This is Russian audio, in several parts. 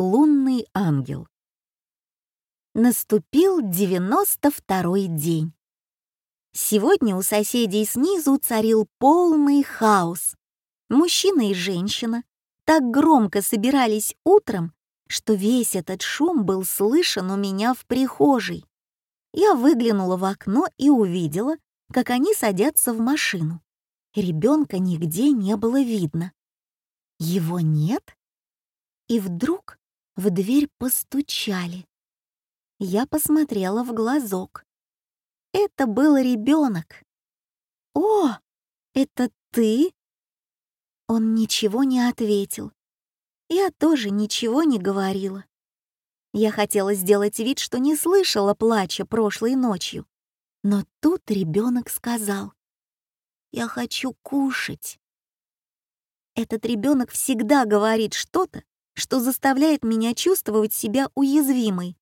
Лунный ангел. Наступил девяносто второй день. Сегодня у соседей снизу царил полный хаос. Мужчина и женщина так громко собирались утром, что весь этот шум был слышен у меня в прихожей. Я выглянула в окно и увидела, как они садятся в машину. Ребенка нигде не было видно. Его нет? И вдруг в дверь постучали. Я посмотрела в глазок. Это был ребенок. «О, это ты?» Он ничего не ответил. Я тоже ничего не говорила. Я хотела сделать вид, что не слышала плача прошлой ночью. Но тут ребенок сказал, «Я хочу кушать». Этот ребенок всегда говорит что-то, что заставляет меня чувствовать себя уязвимой.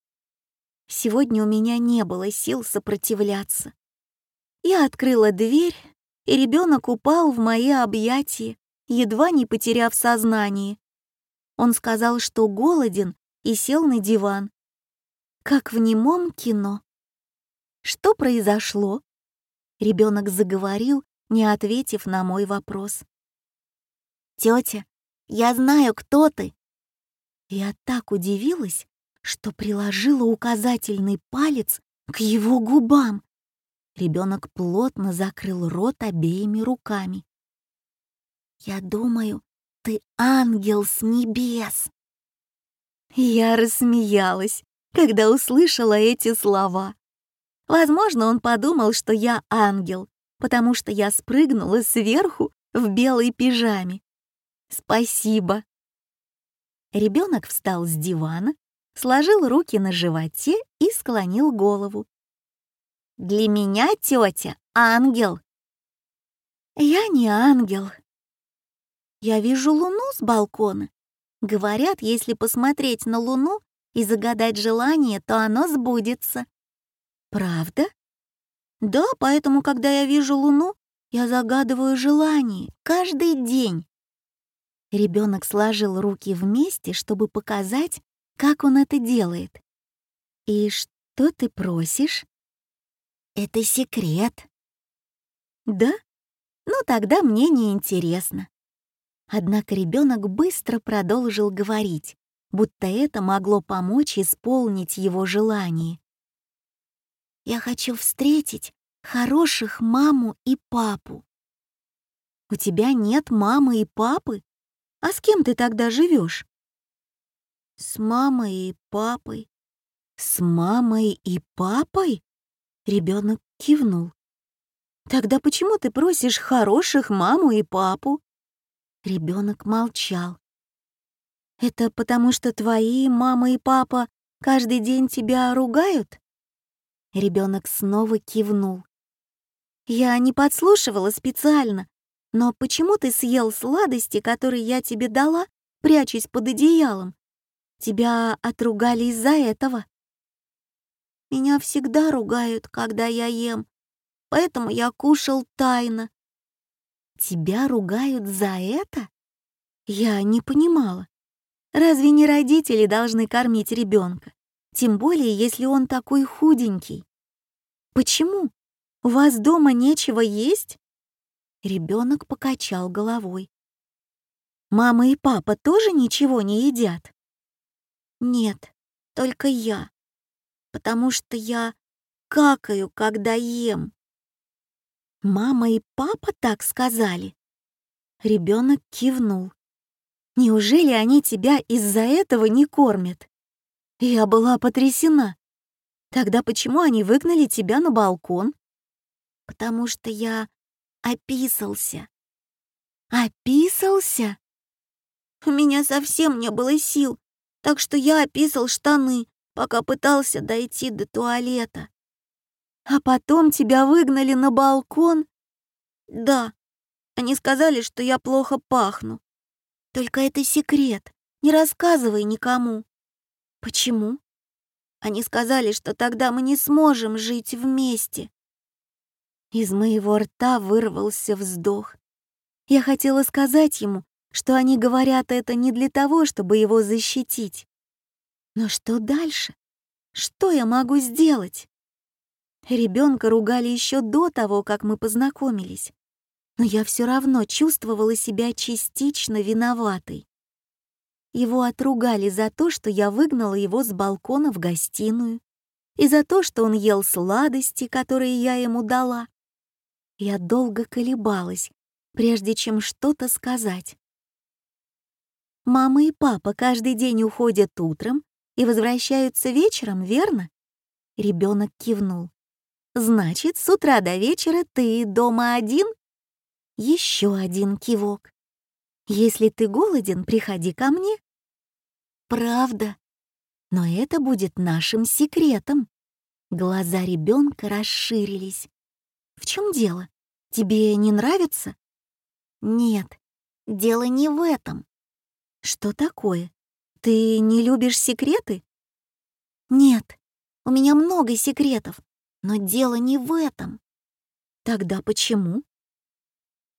Сегодня у меня не было сил сопротивляться. Я открыла дверь, и ребенок упал в мои объятия, едва не потеряв сознание. Он сказал, что голоден, и сел на диван. Как в немом кино. Что произошло? Ребенок заговорил, не ответив на мой вопрос. Тетя, я знаю, кто ты. Я так удивилась, что приложила указательный палец к его губам. Ребенок плотно закрыл рот обеими руками. «Я думаю, ты ангел с небес!» Я рассмеялась, когда услышала эти слова. Возможно, он подумал, что я ангел, потому что я спрыгнула сверху в белой пижаме. Спасибо. Ребенок встал с дивана, сложил руки на животе и склонил голову. «Для меня тетя ангел». «Я не ангел. Я вижу луну с балкона. Говорят, если посмотреть на луну и загадать желание, то оно сбудется». «Правда?» «Да, поэтому, когда я вижу луну, я загадываю желание каждый день». Ребенок сложил руки вместе, чтобы показать, как он это делает. «И что ты просишь?» «Это секрет». «Да? Ну тогда мне не интересно». Однако ребенок быстро продолжил говорить, будто это могло помочь исполнить его желание. «Я хочу встретить хороших маму и папу». «У тебя нет мамы и папы?» А с кем ты тогда живешь? С мамой и папой. С мамой и папой? Ребенок кивнул. Тогда почему ты просишь хороших маму и папу? Ребенок молчал. Это потому что твои мама и папа каждый день тебя ругают? Ребенок снова кивнул. Я не подслушивала специально, но почему ты съел сладости, которые я тебе дала, прячась под одеялом? Тебя отругали из-за этого. Меня всегда ругают, когда я ем, поэтому я кушал тайно. Тебя ругают за это? Я не понимала. Разве не родители должны кормить ребенка? Тем более, если он такой худенький. Почему? У вас дома нечего есть? Ребенок покачал головой. «Мама и папа тоже ничего не едят?» «Нет, только я, потому что я какаю, когда ем». «Мама и папа так сказали?» Ребенок кивнул. «Неужели они тебя из-за этого не кормят?» Я была потрясена. Тогда почему они выгнали тебя на балкон? Потому что я описался. Описался? У меня совсем не было сил, так что я описал штаны, пока пытался дойти до туалета. А потом тебя выгнали на балкон? Да, они сказали, что я плохо пахну. Только это секрет, не рассказывай никому. Почему? Они сказали, что тогда мы не сможем жить вместе. Из моего рта вырвался вздох. Я хотела сказать ему, что они говорят это не для того, чтобы его защитить, Но что дальше? Что я могу сделать? Ребенка ругали еще до того, как мы познакомились, но я все равно чувствовала себя частично виноватой. Его отругали за то, что я выгнала его с балкона в гостиную, и за то, что он ел сладости, которые я ему дала. Я долго колебалась, прежде чем что-то сказать. Мама и папа каждый день уходят утром и возвращаются вечером, верно? Ребенок кивнул. Значит, с утра до вечера ты дома один? Еще один кивок. Если ты голоден, приходи ко мне. Правда? Но это будет нашим секретом. Глаза ребенка расширились. В чем дело? Тебе не нравится? Нет, дело не в этом. Что такое? Ты не любишь секреты? Нет, у меня много секретов, но дело не в этом. Тогда почему?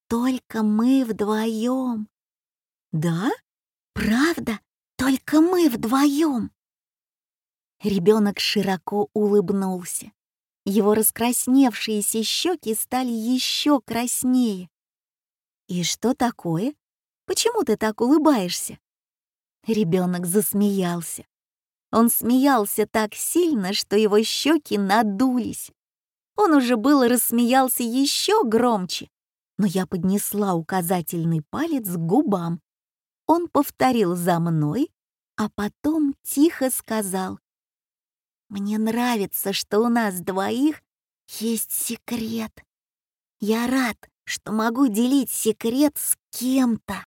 Только мы вдвоем. Да? Правда? Только мы вдвоем. Ребенок широко улыбнулся. Его раскрасневшиеся щеки стали еще краснее. «И что такое? Почему ты так улыбаешься?» Ребенок засмеялся. Он смеялся так сильно, что его щеки надулись. Он уже было рассмеялся еще громче, но я поднесла указательный палец к губам. Он повторил за мной, а потом тихо сказал. «Мне нравится, что у нас двоих есть секрет. Я рад, что могу делить секрет с кем-то».